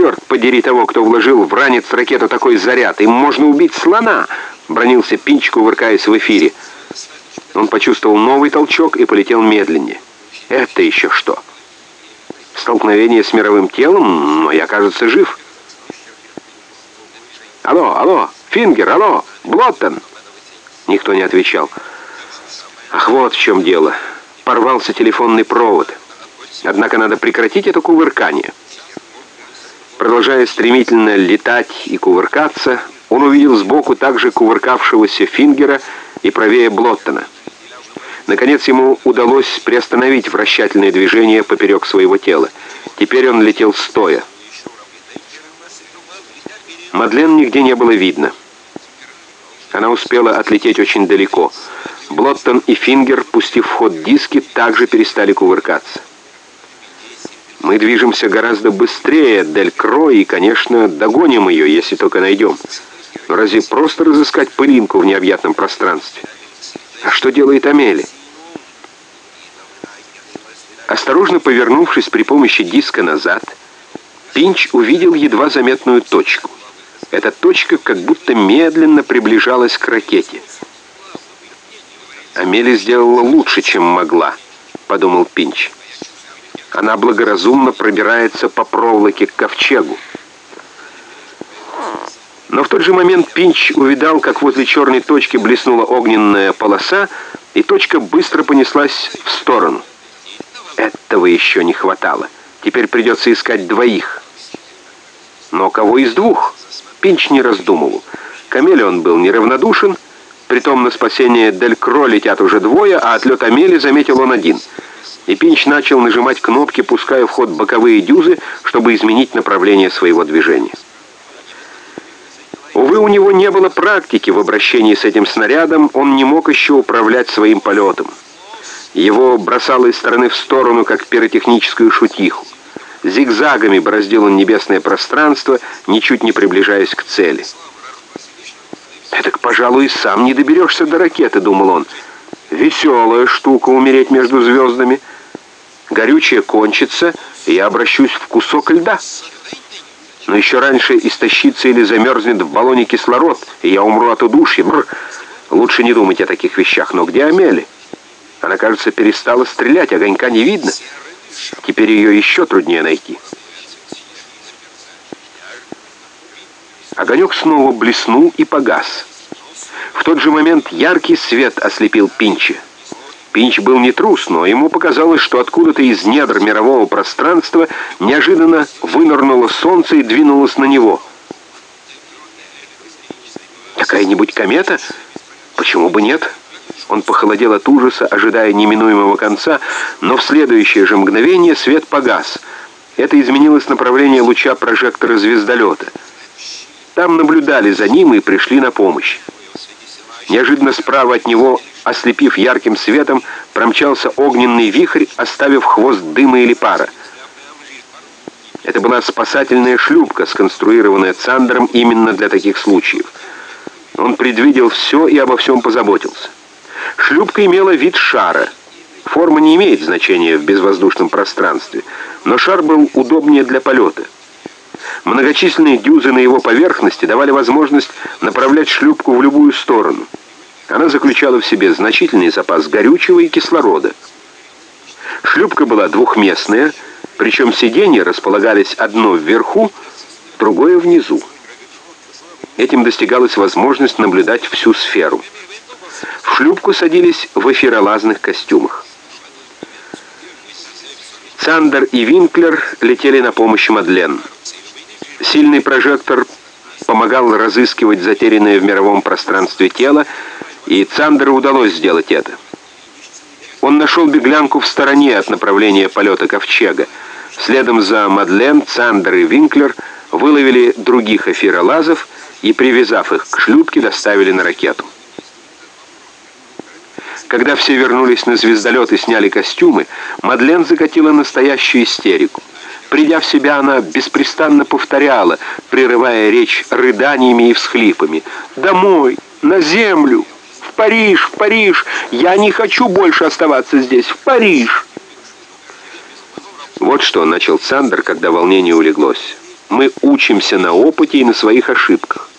черт подери того, кто вложил в ранец ракету такой заряд! Им можно убить слона!» — бронился Пинч, кувыркаясь в эфире. Он почувствовал новый толчок и полетел медленнее. «Это еще что?» «Столкновение с мировым телом? Но я, кажется, жив». «Алло, алло, Фингер, алло, Блоттон!» Никто не отвечал. «Ах, вот в чем дело. Порвался телефонный провод. Однако надо прекратить это кувыркание». Продолжая стремительно летать и кувыркаться, он увидел сбоку также кувыркавшегося Фингера и правее Блоттона. Наконец ему удалось приостановить вращательное движение поперек своего тела. Теперь он летел стоя. Мадлен нигде не было видно. Она успела отлететь очень далеко. Блоттон и Фингер, пустив в ход диски, также перестали кувыркаться. Мы движемся гораздо быстрее Дель Кро и, конечно, догоним ее, если только найдем. Но разве просто разыскать пылинку в необъятном пространстве? А что делает Амели? Осторожно повернувшись при помощи диска назад, Пинч увидел едва заметную точку. Эта точка как будто медленно приближалась к ракете. «Амели сделала лучше, чем могла», — подумал Пинч. Она благоразумно пробирается по проволоке к ковчегу. Но в тот же момент Пинч увидал, как возле черной точки блеснула огненная полоса, и точка быстро понеслась в сторону. Этого еще не хватало. Теперь придется искать двоих. Но кого из двух? Пинч не раздумывал. Камелеон был неравнодушен, притом на спасение Дель Кро летят уже двое, а отлет Амели заметил он один. И Пинч начал нажимать кнопки, пуская в ход боковые дюзы, чтобы изменить направление своего движения. Увы, у него не было практики в обращении с этим снарядом, он не мог еще управлять своим полетом. Его бросало из стороны в сторону, как пиротехническую шутиху. Зигзагами бороздил он небесное пространство, ничуть не приближаясь к цели. «Эдак, пожалуй, сам не доберешься до ракеты», — думал он. «Веселая штука умереть между звездами. Горючее кончится, и я обращусь в кусок льда. Но еще раньше истощится или замерзнет в баллоне кислород, и я умру от удушья. Бррр. Лучше не думать о таких вещах. Но где Амели? Она, кажется, перестала стрелять, огонька не видно». Теперь ее еще труднее найти. Огонек снова блеснул и погас. В тот же момент яркий свет ослепил Пинча. Пинч был не трус, но ему показалось, что откуда-то из недр мирового пространства неожиданно вынырнуло солнце и двинулось на него. «Какая-нибудь комета? Почему бы нет?» Он похолодел от ужаса, ожидая неминуемого конца, но в следующее же мгновение свет погас. Это изменилось направление луча прожектора звездолета. Там наблюдали за ним и пришли на помощь. Неожиданно справа от него, ослепив ярким светом, промчался огненный вихрь, оставив хвост дыма или пара. Это была спасательная шлюпка, сконструированная Цандером именно для таких случаев. Он предвидел все и обо всем позаботился. Шлюпка имела вид шара. Форма не имеет значения в безвоздушном пространстве, но шар был удобнее для полета. Многочисленные дюзы на его поверхности давали возможность направлять шлюпку в любую сторону. Она заключала в себе значительный запас горючего и кислорода. Шлюпка была двухместная, причем сиденья располагались одно вверху, другое внизу. Этим достигалась возможность наблюдать всю сферу. В шлюпку садились в эфиролазных костюмах. Сандер и Винклер летели на помощь Мадлен. Сильный прожектор помогал разыскивать затерянное в мировом пространстве тело, и Цандеру удалось сделать это. Он нашел беглянку в стороне от направления полета Ковчега. Следом за Мадлен, Цандер и Винклер выловили других эфиролазов и, привязав их к шлюпке, доставили на ракету. Когда все вернулись на звездолет и сняли костюмы, Мадлен закатила настоящую истерику. Придя в себя, она беспрестанно повторяла, прерывая речь рыданиями и всхлипами. «Домой! На землю! В Париж! В Париж! Я не хочу больше оставаться здесь! В Париж!» Вот что начал Сандер, когда волнение улеглось. Мы учимся на опыте и на своих ошибках.